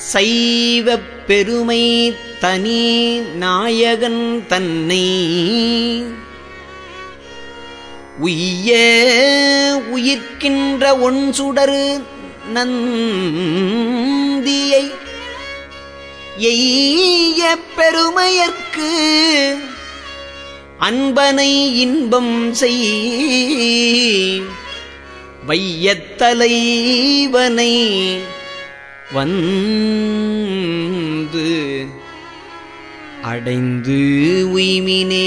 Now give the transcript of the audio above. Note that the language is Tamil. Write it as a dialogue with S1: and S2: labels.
S1: சைவப் பெருமை தனி நாயகன் தன்னை. உய்ய உயிர்க்கின்ற ஒன்சுடரு நந்தியை எய்ய பெருமையற்கு அன்பனை இன்பம் செய். வையத்தலைவனை வந்து அடைந்து உய்மினே